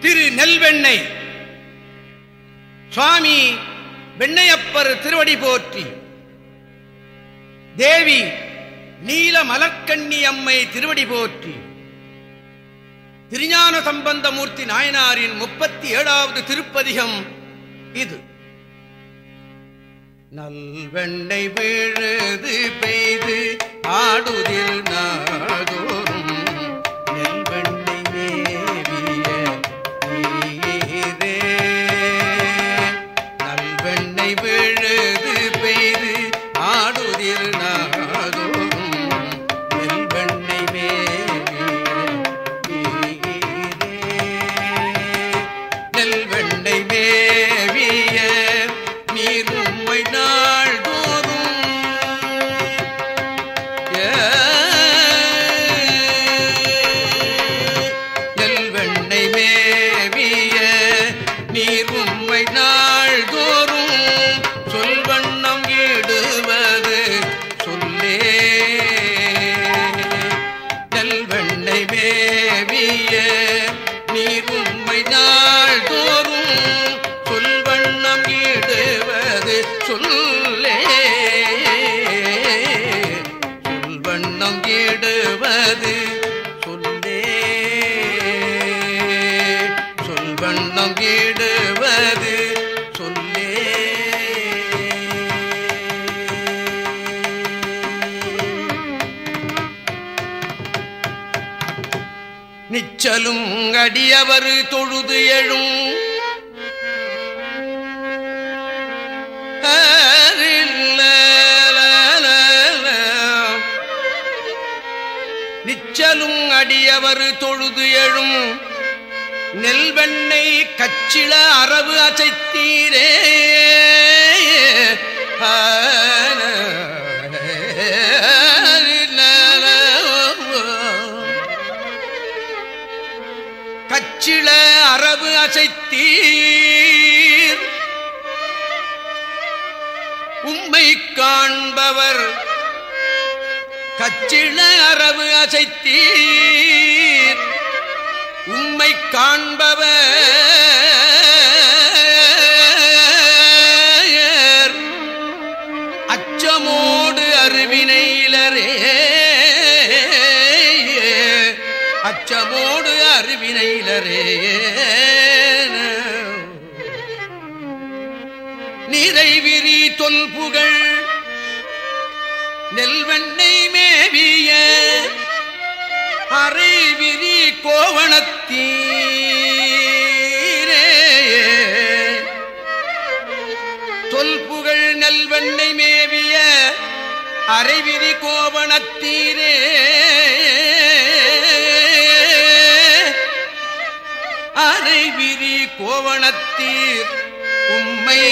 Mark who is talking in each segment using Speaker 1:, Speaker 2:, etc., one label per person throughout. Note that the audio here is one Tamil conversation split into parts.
Speaker 1: திரு நெல்வெண்ணெய் சுவாமி வெண்ணையப்பர் திருவடி போற்றி. தேவி நீல மலர்கண்ணி அம்மை திருவடி போற்றி. திருஞான சம்பந்தமூர்த்தி நாயனாரின் முப்பத்தி ஏழாவது திருப்பதிகம் இது. நல்வெண்ணை விழுது பெய்து ஆடுதில் நாடோறும் சொல்வண்ணம் ஈடுவது சொல்லே. நிச்சலும் அடியவர் தொழுது எழும். நிச்சலும் அடியவர் தொழுது எழும் நெல்வெண்ணை கச்சிள அரவு அசைத்தீரே. கச்சிள அரவு அசைத்தீர். உம்மை காண்பவர் கச்சிள அரவு அசைத்தீர். உம்மை காண்பவர். அச்சமோடு அருவினையிலரே. அச்சமோடு அருவினையிலரே. நிறைவிரி தொல்புகள் நெல்வெண்ணை மேவிய. அரைவிரி கோவணத்தீரே தொல்புகள் நல்வெண்ணை மேவிய அரைவிரி கோவணத்தீரே அரைவிரி கோவணத்தீர் உம்மை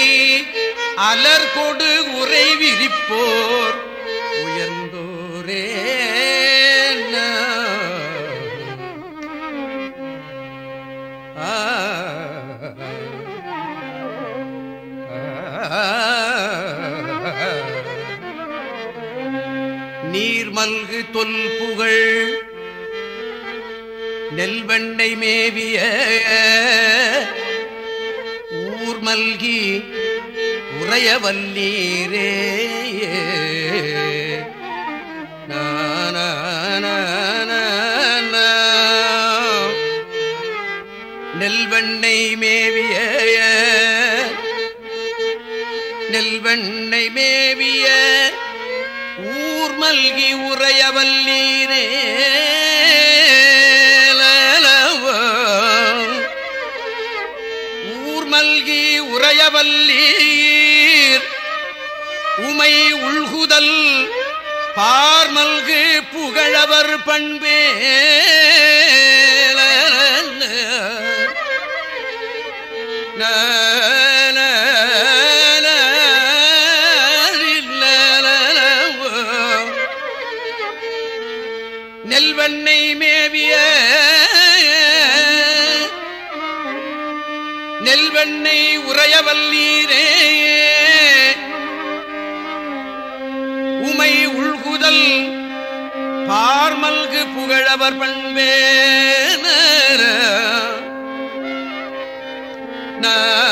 Speaker 1: அலர் கொடு உரை விரிப்போர் நீர்மல்கு தொல்புகழ் நெல்வெண்ணை மேவிய ஊர் மல்கி உறையவல்லீரே நெல்வண்ணை மேவிய நெல்வண்ணை மேவிய ஊர் மல்கி ஊர்மல்கி ஊர் மல்கி உரையவல்லீர் உமை உள்குதல் பார்மல்கு புகழவர் பண்பே. நெல்வண்ணை மேவிய நெல்வெண்ணை உறையவல்லீரே. உமை உள்குதல் பார்மல்கு புகழவர் பண்பே.
Speaker 2: நான்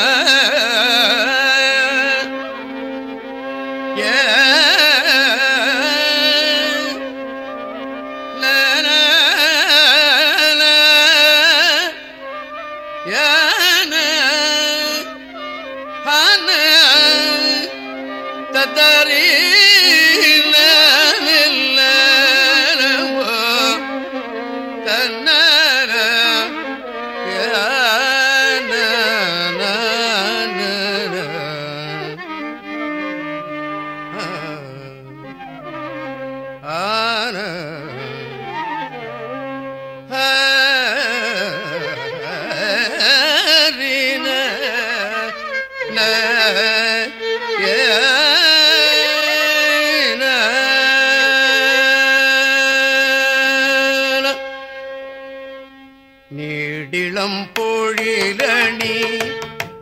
Speaker 2: பொழிலணி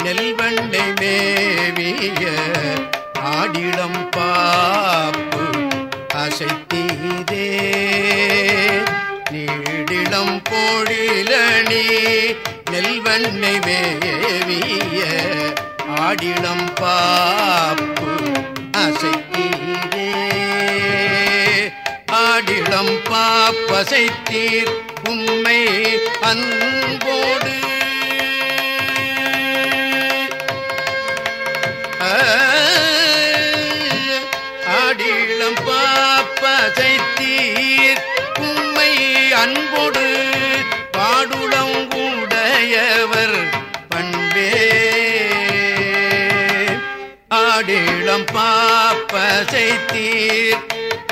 Speaker 2: நெல்வண்டை மேவிய ஆடிடம் பாப்பு அசைத்தீதே. நீடிடம் பொழிலணி நெல்வண்ணை மேவிய ஆடிடம் பாப்பு அசைத்தீரே ஆடிடம் பாப்பசைத்தீர் உம்மை அன்போ பொடு பாடுளங்குடையவர் பண்பே. ஆடிளம் பாப்பசைத்தீர்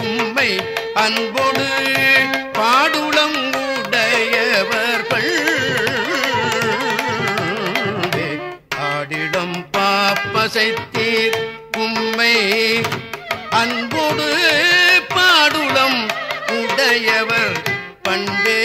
Speaker 2: உம்மை அன்பொடு பாடுளங்குடையவர் பண்பே. ஆடிடம் பாப்பசைத்தீர் உம்மை அன்போடு பண்பே.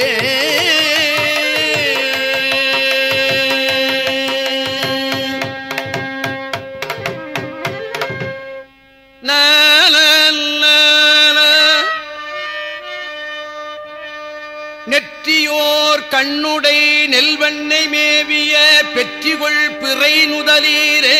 Speaker 1: நெற்றியோர் கண்ணுடை நெல்வண்ணை மேவிய பெற்றிகொள் பிறை நுதலீரே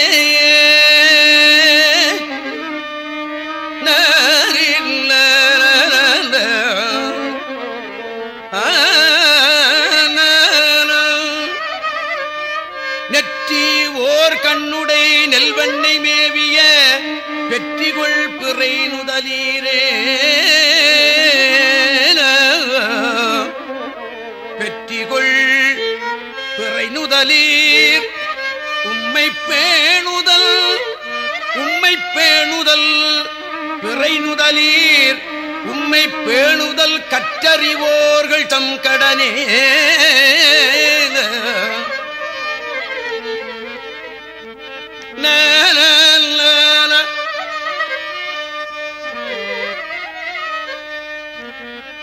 Speaker 1: உம்மை பேணுதல் கற்றறிவோர்கள் தம் கடனே.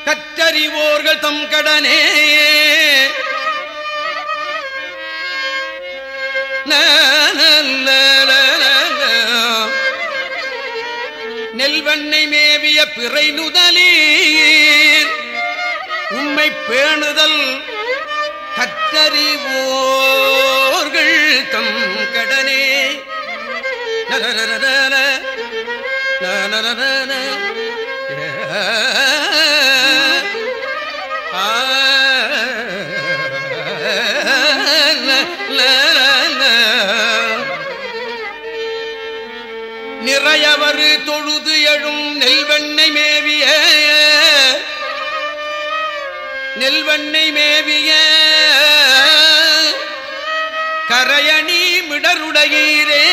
Speaker 1: கற்றறிவோர்கள் தம் கடனே. நெல்வண்ணை மேவிய பிறை நுதலீர் உம்மை பேணுதல் கற்றறிவோர்கள் தம் கடனே நரரரரர, நரரரர, நிறையவர் தொழுது எழும் நெல்வெண்ணை மேவிய நெல்வெண்ணை மேவிய. கரையணி மிடருடையீரே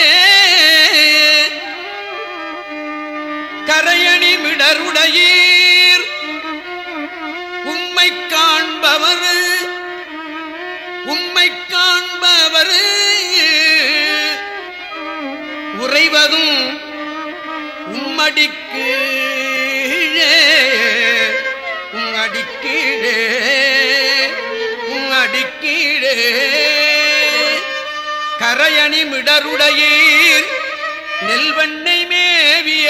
Speaker 1: கரையணி மிடருடையீர். உம்மை காண்பவர் உம்மை காண்பவர். உறைவதும் உம்மடிக்கு உம்மடிக்கீழே உம்மடிக்கீழே கரையணி மிடருடையீர் நெல்வண்ணை மேவிய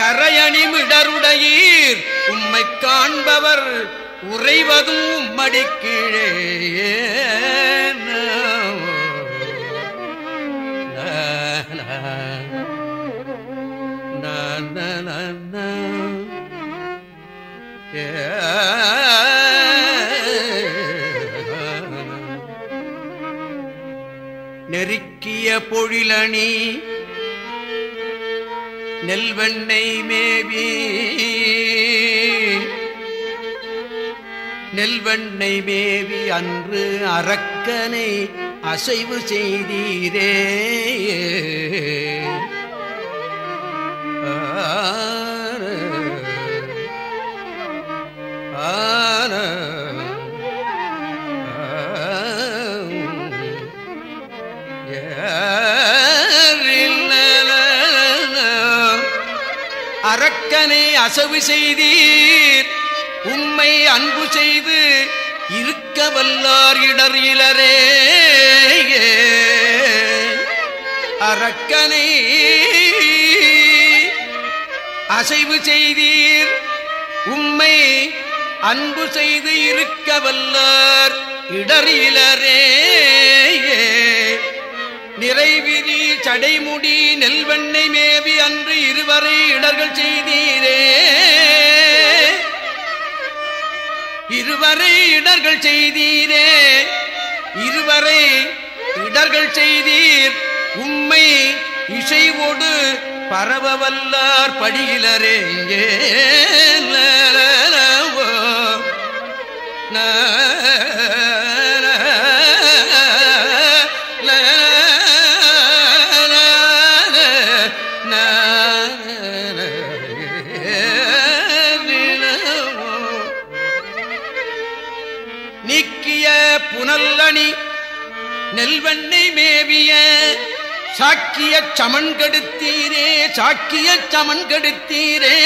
Speaker 1: கரையணி மிடருடையீர் உம்மை காண்பவர் உறைவதும் உம்மடிக்கீழே நெருக்கிய பொழிலணி நெல்வெண்ணை மேவி. நெல்வெண்ணை மேவி அன்று அரக்கனை அசைவு செய்தீரே. அசவு செய்தீர். உம்மை அன்பு செய்து இருக்க வல்லார் இடர் இளரே அரக்கனை அசைவு செய்தீர். உம்மை அன்பு செய்து இருக்க வல்லார் இடர் இளரே நிறைவிரி சடைமுடி நெல்வெண்ணை மேவி அன்று இருவரை இடர்கள் செய்தீரே. இருவரை இடர்கள் செய்தீரே. இருவரை இடர்கள் செய்தீர். உம்மை இசைவோடு பரவவல்லார் படியிலரே. ந சாக்கிய சமன் கெடுத்தீரே சாக்கிய சமன் கெடுத்தீரே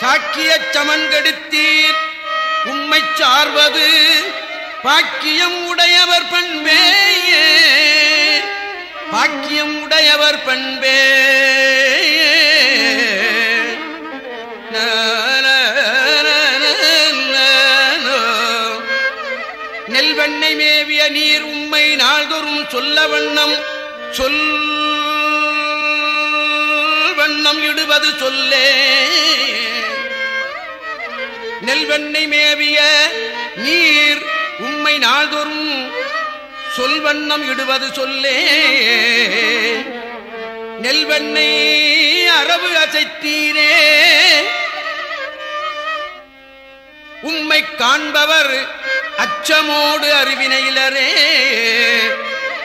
Speaker 1: சாக்கிய சமன் கெடுத்தீர் உம்மை சார்வது பாக்கியம் உடையவர் பண்பேயே பாக்கியம் உடையவர் பண்பே. நெல்வெண்ணை மேவிய நீர் உம்மை நாள்தோறும் சொல்ல வண்ணம். சொல் வண்ணம் இடுவது சொல்லே. நெல்வெண்ணை மேவிய நீர் உம்மை நாள்தோறும் சொல்வண்ணம் இடுவது சொல்லே. நெல்வெண்ணை அரபு அசைத்தீரே. உம்மை காண்பவர் அச்சமோடு அறிவினையிலரே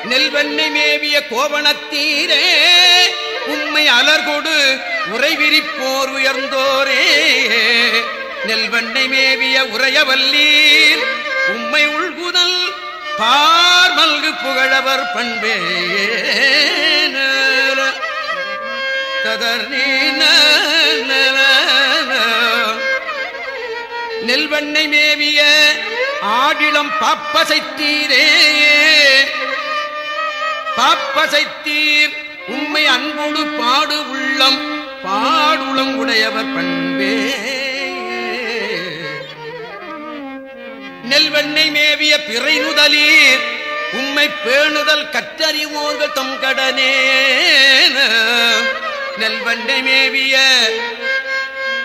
Speaker 1: நெல்வன்னை மேவிய கோவணத்தீரே உண்மை அலர்கொடு உறைவிரிப்போர் உயர்ந்தோரே. நெல்வெண்ணை மேவிய உரையவல்லீர் உம்மை உள்குதல் பார்மல்கு புகழவர் பண்பே ததர் நெல்வண்ணை மேவிய ஆடிளம் பாப்பசைத்தீரே பாப்பசைத்தீர். உம்மை அன்போடு பாடு உள்ளம் பாடுளம் உடையவர் பண்பே. நெல்வெண்ணை மேவிய பிறை நுதலீர் உண்மை பேணுதல் கற்றறிவோர்கள் தம் கடனே. நெல்வண்டை மேவிய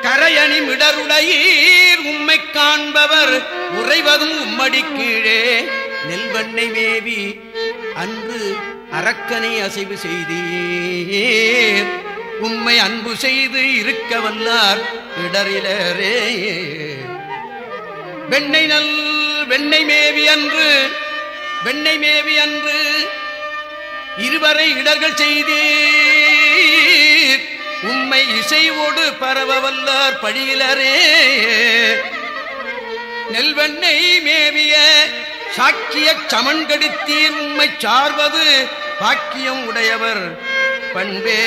Speaker 1: கரையணி மிடருடையீர் உம்மை காண்பவர் உறைவதும் உம்மடி கீழே. நெல்வண்ணை மேவி அன்று அரக்கனை அசைவு செய்தே உம்மை அன்பு செய்து இருக்க வல்லார் இடரிலரே வெண்ணை நல் வெண்ணை மேவி அன்று வெண்ணை மேவி அன்று இருவரை இடர்கள் செய்தீர். உம்மை இசைவோடு பரவவல்லார் பழியிலரே. நெல்வெண்ணை மேவிய சாக்கிய சமன்கடித்தீர். உம்மை சார்வது பாக்கியம் உடையவர் பண்பே.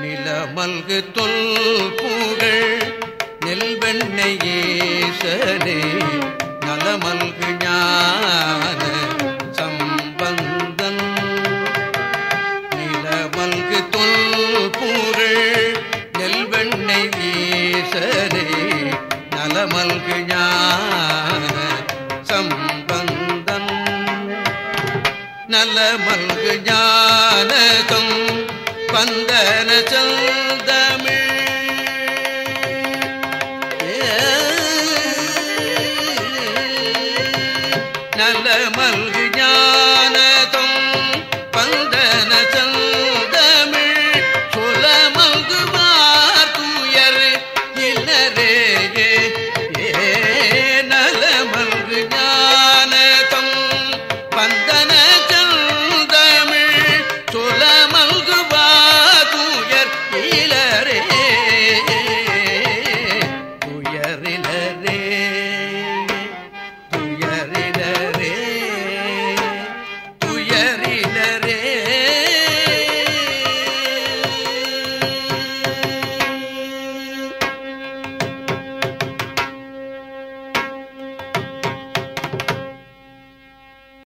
Speaker 1: நிலமல்கு தொல் புகழ் நெல்வெண்ணையேசனே நலமல்கு ஞான நல மல்கு ஞானகம் பந்தன சந்தமி